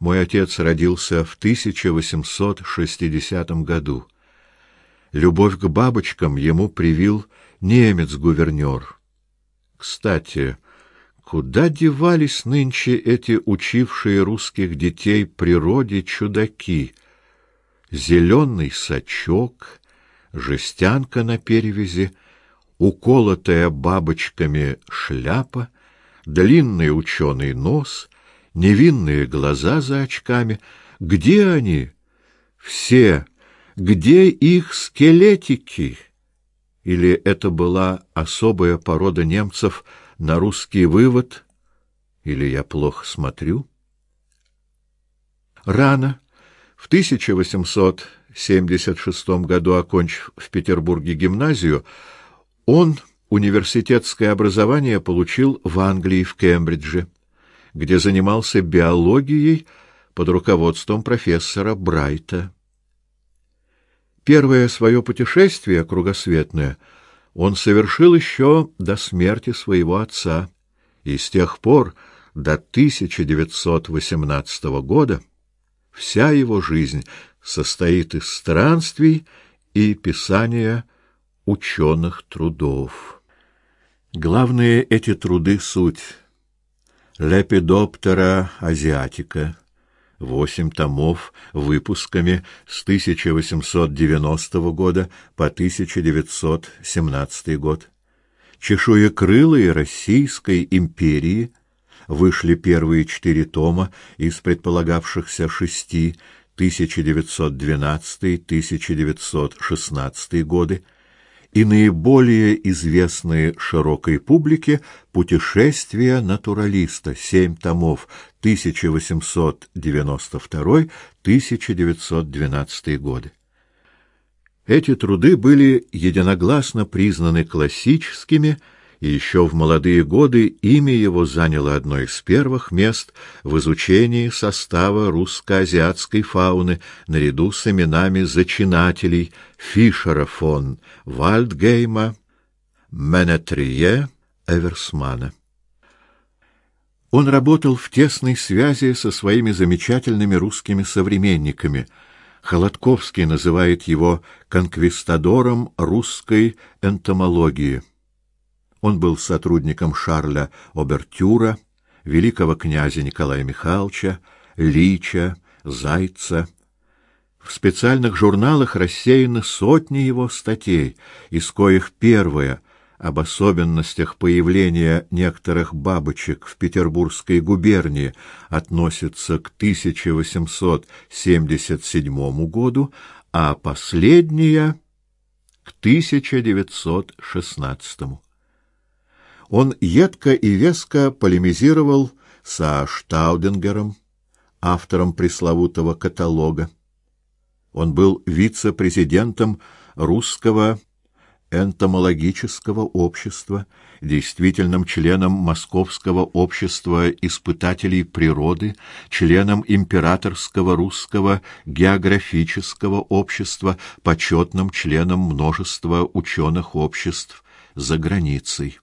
Мой отец родился в 1860 году. Любовь к бабочкам ему привил немец-гувернер. Кстати, куда девались нынче эти учившие русских детей природе чудаки? Зеленый сачок, жестянка на перевязи, уколотая бабочками шляпа, длинный ученый нос, невинные глаза за очками. Где они? Все где их скелетики? Или это была особая порода немцев на русский вывод? Или я плохо смотрю? Рано, в 1876 году окончив в Петербурге гимназию, он университетское образование получил в Англии в Кембридже, где занимался биологией под руководством профессора Брайта. Первое свое путешествие кругосветное он совершил еще до смерти своего отца, и с тех пор до 1918 года вся его жизнь состоит из странствий и писания ученых трудов. Главные эти труды суть Лепидоптера азиатика, восемь томов выпусками с 1890 года по 1917 год. Чешуекрылые Российской империи вышли первые четыре тома из предполагавшихся шести 1912-1916 годы и наиболее известные широкой публике «Путешествия натуралиста», семь томов, 1892-1912 годы. Эти труды были единогласно признаны классическими, и еще в молодые годы имя его заняло одно из первых мест в изучении состава русско-азиатской фауны наряду с именами зачинателей Фишера фон Вальдгейма, Менетрие, Эверсмана. Он работал в тесной связи со своими замечательными русскими современниками. Холодковский называет его конквистадором русской энтомологии. Он был сотрудником Шарля Обертюра, великого князя Николая Михайловича, Лича, Зайца. В специальных журналах рассеяны сотни его статей, из коих первая об особенностях появления некоторых бабочек в Петербургской губернии относится к 1877 году, а последняя к 1916. Он едко и веско полемизировал со Штаудингером, автором пресловутого каталога. Он был вице-президентом русского энтомологического общества, действительным членом Московского общества испытателей природы, членом Императорского русского географического общества, почетным членом множества ученых обществ за границей.